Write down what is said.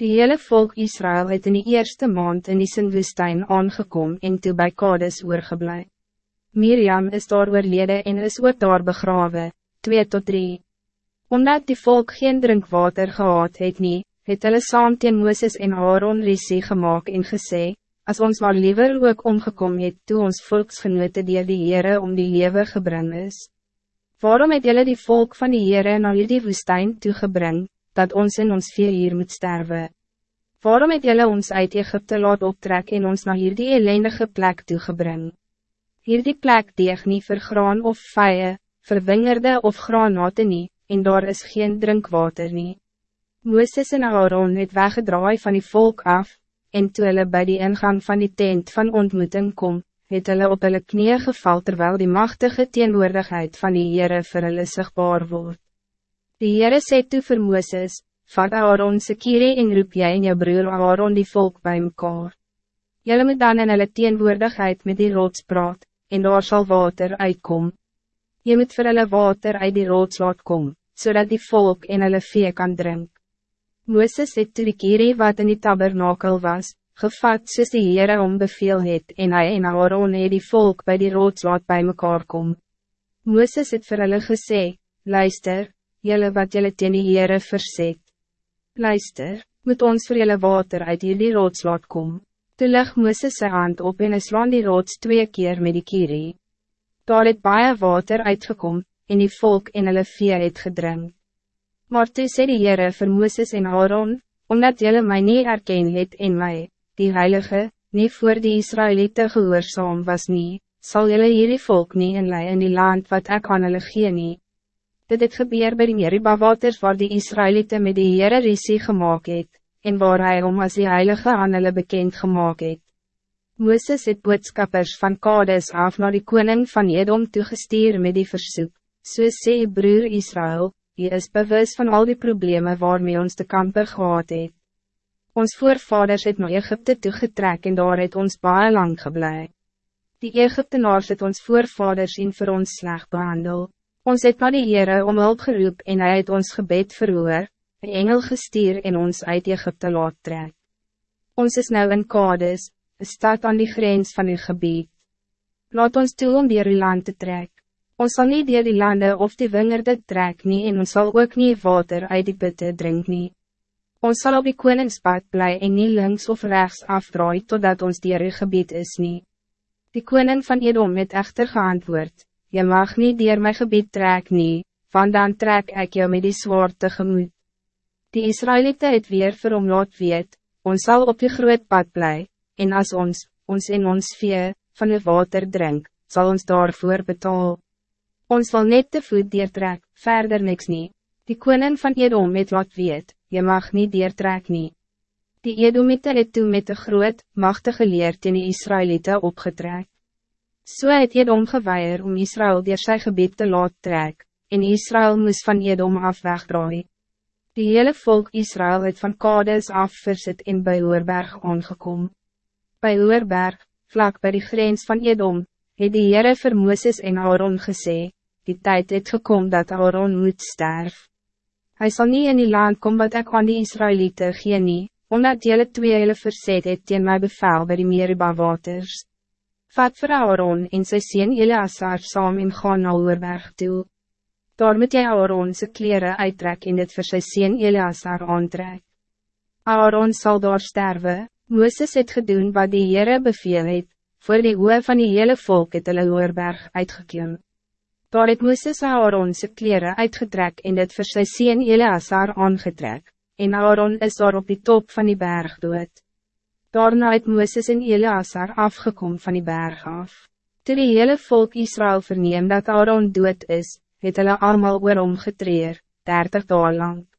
Die hele volk Israël het in die eerste maand in die Sinwoestijn aangekom en toe by Kades oorgeblij. Miriam is daar oorlede en is ook daar begrawe, 2 tot 3. Omdat die volk geen drinkwater gehad het nie, het hulle saam teen Mooses en Aaron risie gemaakt en gesê, as ons maar liever ook omgekom het toe ons volksgenote dier die Heere om die lewe gebring is. Waarom het julle die volk van die Heere na die woestijn toegebring, dat ons in ons vier hier moet sterven. Waarom het jullie ons uit Egypte laat optrek en ons naar hier die ellendige plek toegebring? Hier die plek deeg niet vir graan of vijie, vir wingerde of graanate nie, en daar is geen drinkwater nie. Mooses en Aaron het weggedraai van die volk af, en toe hulle by die ingang van die tent van ontmoeting kom, het hulle op hulle knieën geval terwijl die machtige teenwoordigheid van die Heere vir hulle sigbaar word. Die Heere sê toe vir Mooses, vat Aaron se kire en roep jy en jou broer Aaron die volk bij mekaar. Jylle moet dan in hulle teenwoordigheid met die rots praat, en daar zal water uitkom. Je moet vir hulle water uit die rots laat kom, zodat die volk en hulle vee kan drink. Mooses het toe die kire wat in die tabernakel was, gevat soos die Heere om beveel het en hy en Aaron het die volk bij die rots laat bij mekaar kom. Mooses het vir hulle gesê, luister, jelle wat jelle teen die Heere verzet. Luister, moet ons voor jelle water uit die rots laat kom. Toe lig Mooses sy hand op en hy slaan die rots twee keer met die kierie. Daar het baie water uitgekom, en die volk en hulle vee het gedrink. Maar toe sê die Heere vir Mooses en Aaron, omdat jelle mij niet erken het en mij, die heilige, niet voor die Israëlieten gehoorzaam was nie, sal jelle hierdie volk nie inlei in die land wat ek aan hulle gee nie. Dit het gebeur by die Meriba waters waar die Israëlieten met die Heere risie gemaakt het, en waar hy om as die Heilige aan hulle bekend gemaakt het. Mooses het boodskappers van Kades af naar die koning van Edom toegestuur met die versoek, so sê broer Israël, hy is bewus van al die problemen waarmee ons te kamper gehad het. Ons voorvaders het naar Egypte toegetrek en daar het ons baie lang geblei. Die Egyptenaars het ons voorvaders in vir ons slecht behandeld. Ons het maar die Heere om hulp geroep en hij het ons gebed verhoor, een engel gestuur en ons uit Egypte laat trek. Ons is nou in Kades, een stad aan die grens van uw gebied. Laat ons toe om die land te trek. Ons zal niet dier die landen of die wingerde trek nie en ons zal ook niet water uit die putte drink nie. Ons zal op die koningspad blij en niet links of rechts afdraai totdat ons dier gebied is nie. Die koning van Edom het echter geantwoord, Je mag niet dier mijn gebied trek nie, want dan trek ik jou met die zwaard tegemoet. Die Israëlieten het weer vir hom laat weet, ons zal op je groot pad blij, en als ons, ons in ons vee, van je water drink, zal ons daarvoor betaal. Ons wil net te voet dier trek, verder niks nie. Die koning van Edom het laat weet, je mag niet dier trek nie. Die Edomite het toe met de groot, machtige leer in die Israëlieten opgetrek. So het Edom geweier om Israël door sy gebied te laat trek, en Israël moest van Edom af wegdraai. Die hele volk Israël het van Kades af versit en by Oorberg aangekom. By Oorberg, vlak bij die grens van Edom, het die Heere vir Mooses en Aaron gesê, die tijd het gekom dat Aaron moet sterf. Hij zal niet in die land komen wat ik aan die Israëlieten gee nie, omdat jylle twee jylle verzet het teen my bevel by die Meriba waters. Vat vir Aaron en sy sien Eleazar saam en gaan na Oorberg toe. Daar moet jy Aaron sy kleren uittrek en dit vir sy sien Eleazar aantrek. Aaron zal daar sterwe, Mooses het gedoen wat die Heere beveel het, voor die oe van die hele volk het hulle Oorberg uitgekiem. Daar het Mooses Aaron sy kleren uitgetrek en dit vir sy sien Eleazar aangetrek, en Aaron is daar op die top van die berg dood. Daarna het Mooses en Eleazar afgekom van die berg af. Toe die hele volk Israël verneem dat Aaron dood is, het hulle allemaal oor omgetreer, dertig daal lang.